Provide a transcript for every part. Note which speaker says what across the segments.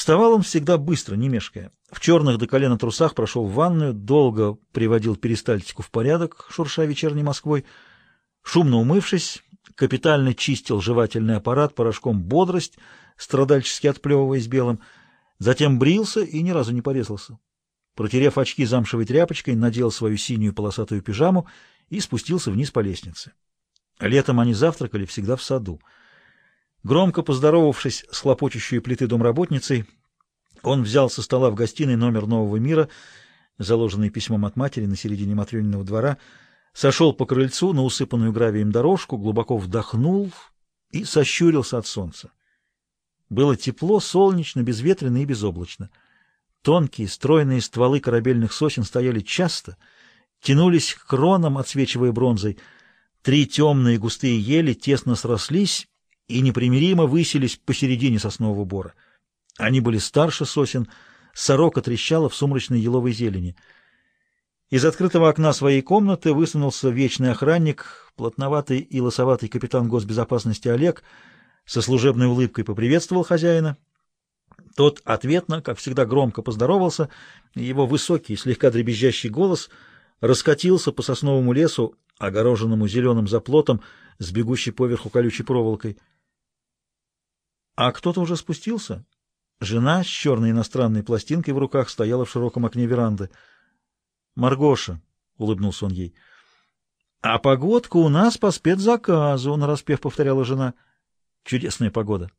Speaker 1: Вставал он всегда быстро, не мешкая. В черных до колена трусах прошел в ванную, долго приводил перистальтику в порядок, шурша вечерней Москвой. Шумно умывшись, капитально чистил жевательный аппарат порошком «Бодрость», страдальчески отплевываясь белым, затем брился и ни разу не порезался. Протерев очки замшевой тряпочкой, надел свою синюю полосатую пижаму и спустился вниз по лестнице. Летом они завтракали всегда в саду. Громко поздоровавшись с хлопочущей плиты домработницей, он взял со стола в гостиной номер «Нового мира», заложенный письмом от матери на середине Матрёниного двора, сошел по крыльцу на усыпанную гравием дорожку, глубоко вдохнул и сощурился от солнца. Было тепло, солнечно, безветренно и безоблачно. Тонкие, стройные стволы корабельных сосен стояли часто, тянулись к кронам, отсвечивая бронзой. Три темные густые ели тесно срослись и непримиримо высились посередине соснового бора. Они были старше сосен, сорока трещала в сумрачной еловой зелени. Из открытого окна своей комнаты высунулся вечный охранник, плотноватый и лосоватый капитан госбезопасности Олег, со служебной улыбкой поприветствовал хозяина. Тот ответно, как всегда, громко поздоровался, его высокий, слегка дребезжащий голос раскатился по сосновому лесу, огороженному зеленым заплотом с бегущей поверху колючей проволокой. А кто-то уже спустился. Жена с черной иностранной пластинкой в руках стояла в широком окне веранды. «Маргоша», — улыбнулся он ей, — «а погодка у нас по спецзаказу», — нараспев повторяла жена. «Чудесная погода».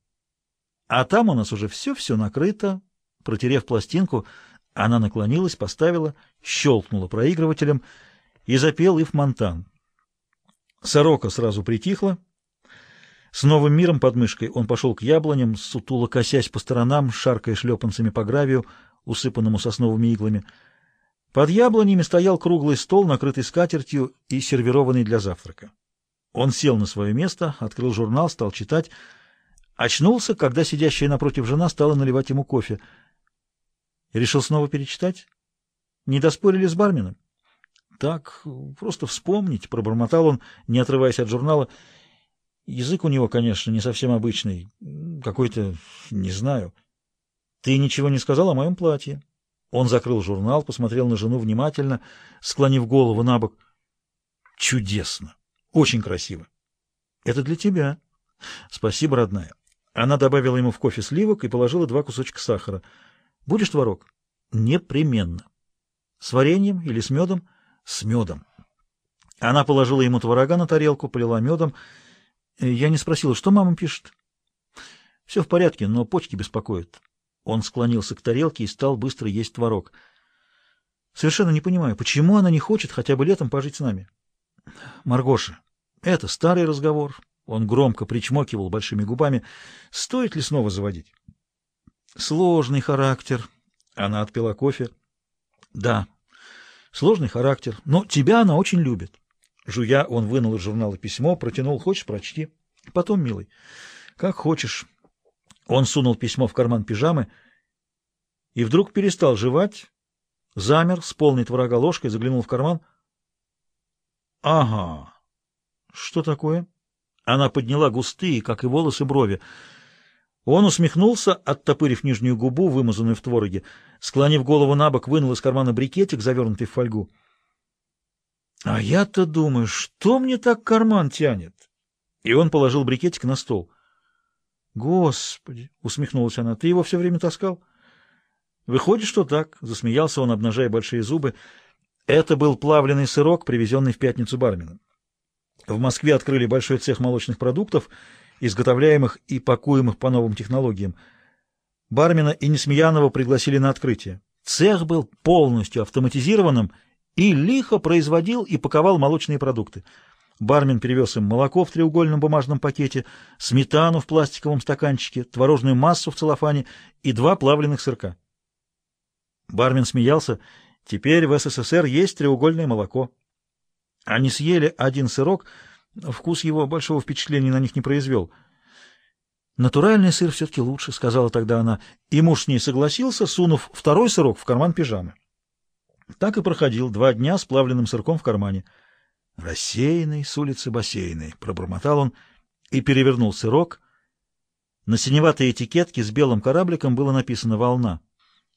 Speaker 1: «А там у нас уже все-все накрыто». Протерев пластинку, она наклонилась, поставила, щелкнула проигрывателем и запел Ив Монтан. Сорока сразу притихла, — с новым миром под мышкой он пошел к яблоням, сутуло косясь по сторонам, шаркая шлепанцами по гравию, усыпанному сосновыми иглами. Под яблонями стоял круглый стол, накрытый скатертью и сервированный для завтрака. Он сел на свое место, открыл журнал, стал читать. Очнулся, когда сидящая напротив жена стала наливать ему кофе. Решил снова перечитать? Не доспорили с барменом? Так, просто вспомнить, пробормотал он, не отрываясь от журнала, — Язык у него, конечно, не совсем обычный, какой-то, не знаю. Ты ничего не сказал о моем платье? Он закрыл журнал, посмотрел на жену внимательно, склонив голову на бок. Чудесно! Очень красиво. Это для тебя. Спасибо, родная. Она добавила ему в кофе сливок и положила два кусочка сахара. Будешь творог? Непременно. С вареньем или с медом? С медом. Она положила ему творога на тарелку, полила медом я не спросила, что мама пишет. Все в порядке, но почки беспокоят. Он склонился к тарелке и стал быстро есть творог. Совершенно не понимаю, почему она не хочет хотя бы летом пожить с нами. Маргоша, это старый разговор. Он громко причмокивал большими губами. Стоит ли снова заводить? Сложный характер. Она отпила кофе. Да, сложный характер, но тебя она очень любит. Жуя, он вынул из журнала письмо, протянул. «Хочешь, прочти?» «Потом, милый». «Как хочешь». Он сунул письмо в карман пижамы и вдруг перестал жевать, замер, с полной творога ложкой, заглянул в карман. «Ага. Что такое?» Она подняла густые, как и волосы, брови. Он усмехнулся, оттопырив нижнюю губу, вымазанную в твороге. Склонив голову на бок, вынул из кармана брикетик, завернутый в фольгу. А я-то думаю, что мне так карман тянет? И он положил брикетик на стол. Господи, усмехнулась она, ты его все время таскал? Выходит, что так, засмеялся он, обнажая большие зубы. Это был плавленый сырок, привезенный в пятницу барменом. В Москве открыли большой цех молочных продуктов, изготовляемых и пакуемых по новым технологиям. Бармена и Несмеянова пригласили на открытие. Цех был полностью автоматизированным и лихо производил и паковал молочные продукты. Бармен перевез им молоко в треугольном бумажном пакете, сметану в пластиковом стаканчике, творожную массу в целлофане и два плавленых сырка. Бармен смеялся. Теперь в СССР есть треугольное молоко. Они съели один сырок, вкус его большого впечатления на них не произвел. «Натуральный сыр все-таки лучше», — сказала тогда она, и муж с ней согласился, сунув второй сырок в карман пижамы. Так и проходил два дня с плавленным сырком в кармане. «Рассеянный с улицы бассейной», — пробормотал он и перевернул сырок. На синеватой этикетке с белым корабликом было написано «Волна».